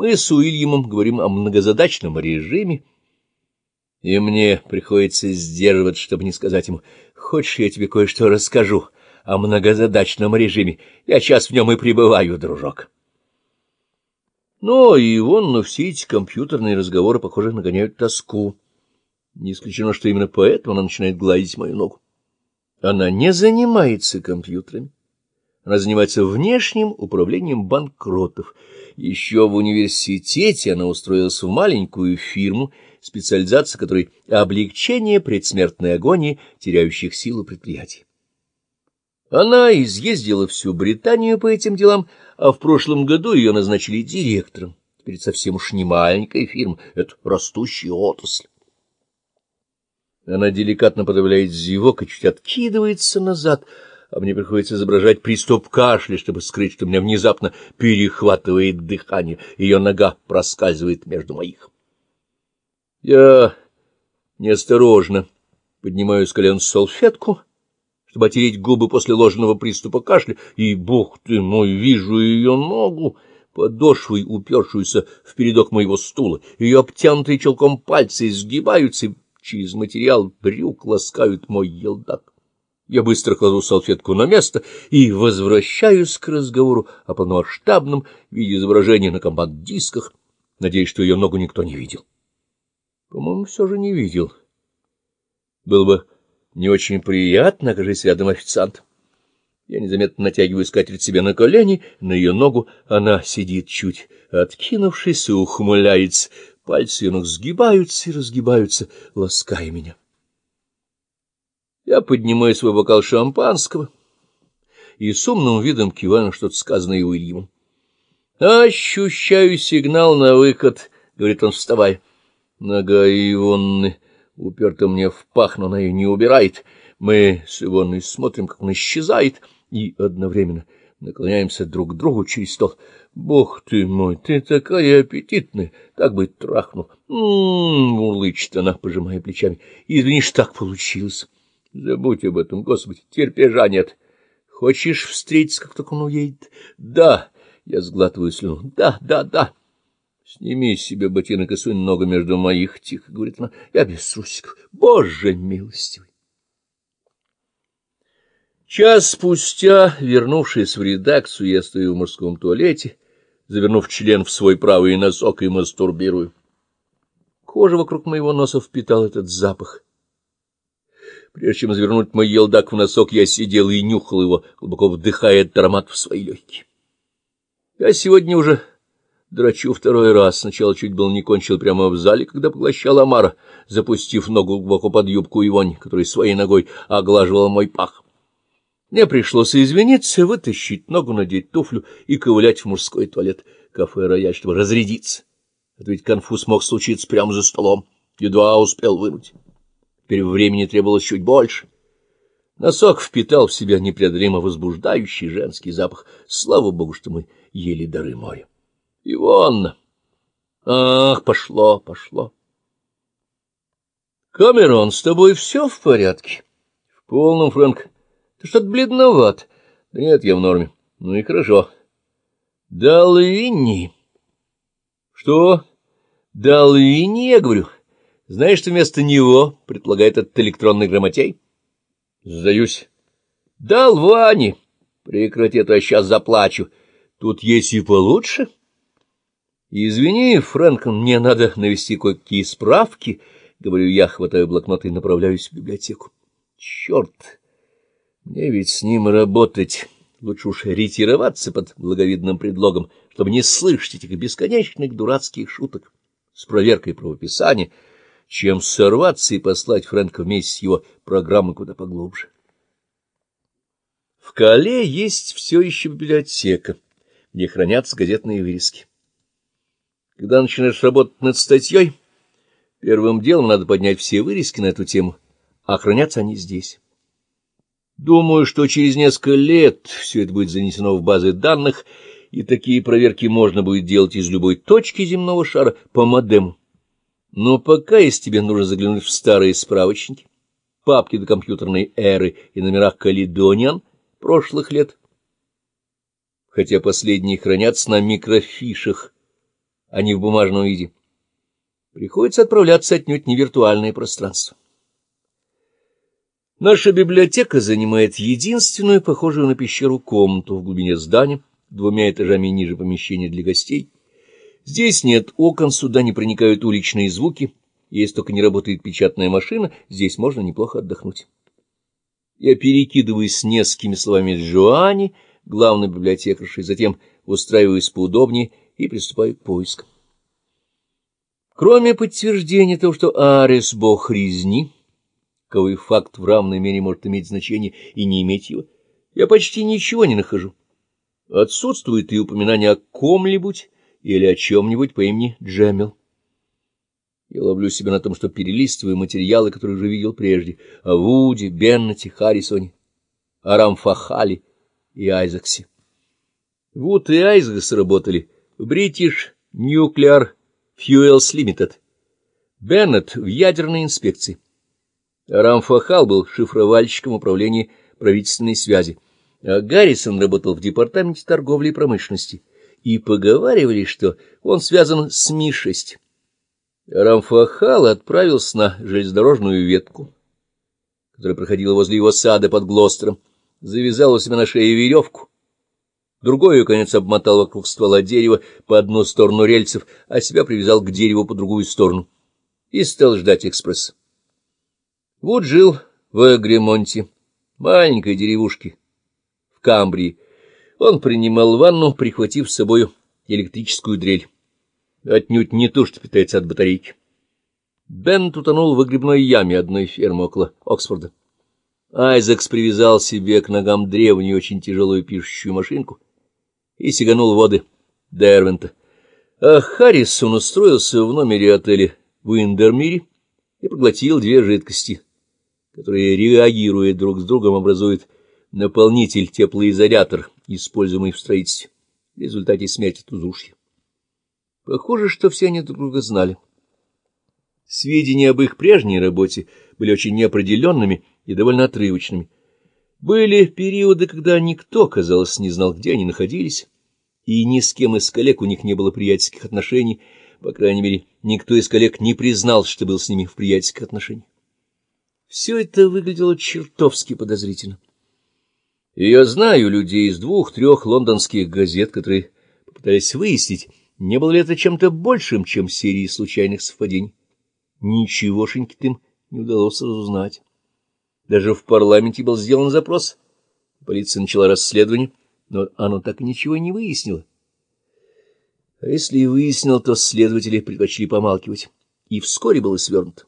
Мы с Уильямом говорим о многозадачном режиме, и мне приходится сдерживать, чтобы не сказать ему, «Хочешь, я тебе кое-что расскажу о многозадачном режиме? Я сейчас в нем и пребываю, дружок». Но и вон, но все эти компьютерные разговоры, похоже, нагоняют тоску. Не исключено, что именно поэтому она начинает гладить мою ногу. Она не занимается компьютерами. Она занимается внешним управлением банкротов. Еще в университете она устроилась в маленькую фирму, специализация которой — облегчение предсмертной агонии теряющих силу предприятий. Она изъездила всю Британию по этим делам, а в прошлом году ее назначили директором. Теперь совсем уж не маленькая фирма, это растущая отрасль. Она деликатно подавляет зевок и чуть откидывается назад, а мне приходится изображать приступ кашля, чтобы скрыть, что меня внезапно перехватывает дыхание, ее нога проскальзывает между моих. Я неосторожно поднимаю с колен салфетку, чтобы отереть губы после ложного приступа кашля, и, бог ты мой, вижу ее ногу, подошвой упершуюся в передок моего стула, ее обтянутые челком пальцы изгибаются, и через материал брюк ласкают мой елдак. Я быстро кладу салфетку на место и возвращаюсь к разговору о полномасштабном виде изображения на компакт-дисках, надеясь, что ее ногу никто не видел. По-моему, все же не видел. Было бы не очень приятно, окажись рядом официант. Я незаметно натягиваю скатерть себе на колени, на ее ногу она сидит чуть откинувшись и ухмыляется, пальцы ног сгибаются и разгибаются, лаская меня. Я поднимаю свой бокал шампанского и с умным видом киваю что-то сказанное Уильямом. «Ощущаю сигнал на выход», — говорит он, вставая. Нога Ивонны уперта мне в пах, но она ее не убирает. Мы с Ивонной смотрим, как он исчезает, и одновременно наклоняемся друг к другу через стол. Бог ты мой, ты такая аппетитная, так бы трахнул. М-м-м, мурлычет она, пожимая плечами. Извини, что так получилось. Забудь об этом, Господи, терпежа нет. Хочешь встретиться, как только он уедет? Да, я сглатываю слюну. Да, да, да. Сними себе ботинок и сунь ногу между моих, — тихо говорит она. Я без трусиков. Боже милостивый! Час спустя, вернувшись в редакцию, я стою в мужском туалете, завернув член в свой правый носок и мастурбирую. Кожа вокруг моего носа впитал этот запах. Прежде чем завернуть мой елдак в носок, я сидел и нюхал его, глубоко вдыхая этот аромат в свои легкие. Я сегодня уже драчу второй раз. Сначала чуть было не кончил прямо в зале, когда поглощал Амара, запустив ногу глубоко под юбку Ивонь, который своей ногой оглаживал мой пах. Мне пришлось извиниться, вытащить ногу, надеть туфлю и ковылять в мужской туалет кафе «Рояль», чтобы разрядиться. Это ведь конфуз мог случиться прямо за столом. Едва успел вынуть. Теперь времени требовалось чуть больше. Носок впитал в себя непреодолимо возбуждающий женский запах. Слава богу, что мы ели дары моря. Ивонна! Ах, пошло, пошло. Камерон, с тобой все в порядке? В полном, Фрэнк. Ты что-то бледноват. Да нет, я в норме. Ну и хорошо. Далвини. Что? Далвини, я говорю. Знаешь, что вместо него предполагает этот электронный грамотей? Сдаюсь. Далвани. Прекрати, а то я сейчас заплачу. Тут есть и получше. Извини, Фрэнк, мне надо навести кое-какие справки. Говорю я, хватаю блокнот и направляюсь в библиотеку. Черт! Мне ведь с ним работать. Лучше уж ретироваться под благовидным предлогом, чтобы не слышать этих бесконечных дурацких шуток с проверкой правописания, чем сорваться и послать Фрэнка вместе с его программой куда поглубже. В Кале есть все еще библиотека, где хранятся газетные вырезки. Когда начинаешь работать над статьей, первым делом надо поднять все вырезки на эту тему, а хранятся они здесь. Думаю, что через несколько лет все это будет занесено в базы данных, и такие проверки можно будет делать из любой точки земного шара по модему. Но пока, если тебе нужно заглянуть в старые справочники, папки до компьютерной эры и номерах Каледониан прошлых лет, хотя последние хранятся на микрофишах, а не в бумажном виде. Приходится отправляться отнюдь не виртуальное пространство. Наша библиотека занимает единственную, похожую на пещеру, комнату в глубине здания, двумя этажами ниже помещения для гостей. Здесь нет окон, сюда не проникают уличные звуки, если только не работает печатная машина, здесь можно неплохо отдохнуть. Я перекидываюсь с несколькими словами с Жуани, главной библиотекаршей, затем устраиваюсь поудобнее и приступаю к поискам. Кроме подтверждения того, что Арес — бог резни, каковой факт в равной мере может иметь значение и не иметь его, я почти ничего не нахожу. Отсутствует и упоминание о ком-нибудь или о чем-нибудь по имени Джемил. Я ловлю себя на том, что перелистываю материалы, которые уже видел прежде, о Вуде, Беннете, Харрисоне, о Рамфахале и Айзексе. Вуд и Айзекс работали в British Nuclear Fuels Limited. Беннет в ядерной инспекции. Рамфахал был шифровальщиком управления правительственной связи, а Гаррисон работал в департаменте торговли и промышленности. И поговаривали, что он связан с Ми-6. Рамфахал отправился на железнодорожную ветку, которая проходила возле его сада под Глостером, завязал у себя на шее веревку, Другой ее конец обмотал вокруг ствола дерева по одну сторону рельсов, а себя привязал к дереву по другую сторону. И стал ждать экспресс. Вот жил в Агремонте, маленькой деревушке, в Камбрии. Он принимал ванну, прихватив с собой электрическую дрель. Отнюдь не то, что питается от батарейки. Бен утонул в выгребной яме одной фермы около Оксфорда. Айзекс привязал себе к ногам древнюю, очень тяжелую пишущую машинку — и сиганул воды Дервента. А Харрисон устроился в номере отеля в Индермире и проглотил две жидкости, которые, реагируя друг с другом, образуют наполнитель теплоизолятор, используемый в строительстве, в результате смерти тузушья. Похоже, что все они друг друга знали. Сведения об их прежней работе были очень неопределенными и довольно отрывочными. Были периоды, когда никто, казалось, не знал, где они находились, и ни с кем из коллег у них не было приятельских отношений, по крайней мере, никто из коллег не признал, что был с ними в приятельских отношениях. Все это выглядело чертовски подозрительно. И я знаю людей из двух-трех лондонских газет, которые попытались выяснить, не было ли это чем-то большим, чем серией случайных совпадений. Ничегошеньки им не удалось разузнать. Даже в парламенте был сделан запрос. Полиция начала расследование, но оно так и ничего не выяснило. А если и выяснил, то следователи предпочли помалкивать, и вскоре было свернуто.